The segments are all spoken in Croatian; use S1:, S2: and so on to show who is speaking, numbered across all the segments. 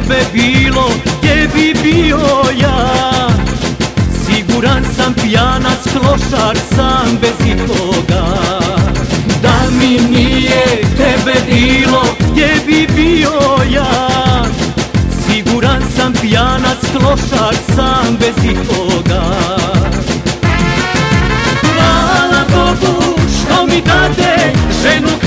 S1: tebe bilo, gdje bi bio ja? Siguran sam pijanac, klošar sam bez ikoga. Da mi nije tebe bilo, gdje bi bio ja? Siguran sam pijanac, klošar sam bez ikoga. Hvala Bogu što mi date ženu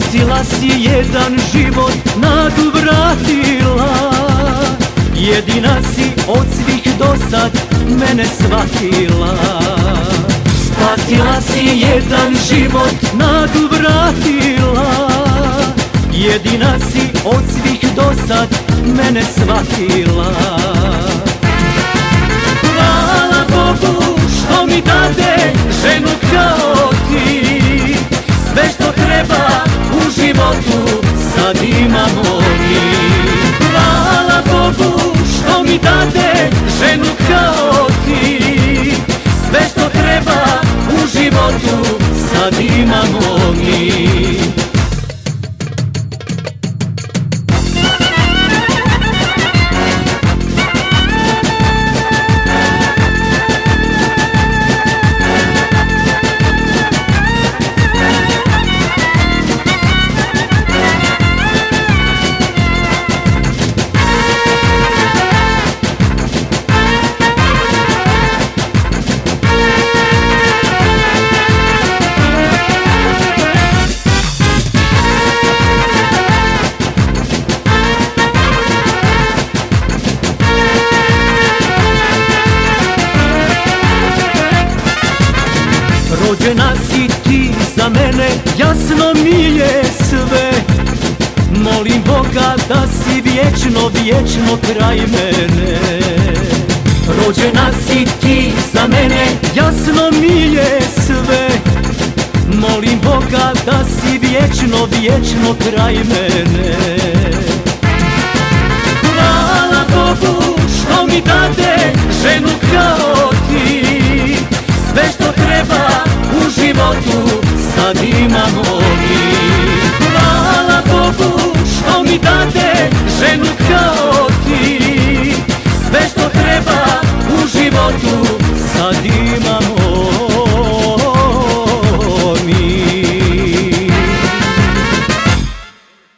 S1: Spasila si jedan život, nadu vratila. Jedina si od svih do sad mene shvatila. Spasila si jedan život, nadu vratila. Jedina si od svih do sad mene shvatila u Rođena si ti za mene, jasno mi je sve. Molim Boga da si vječno, vječno kraj mene. Rođena si ti za mene, jasno mi je sve. Molim Boga da si vječno, vječno kraj mene. Hvala Bogu što mi dade ženu slobodu sad imamo mi. Hvala Bogu što mi date ženu kao ti. Sve što treba u životu sad imamo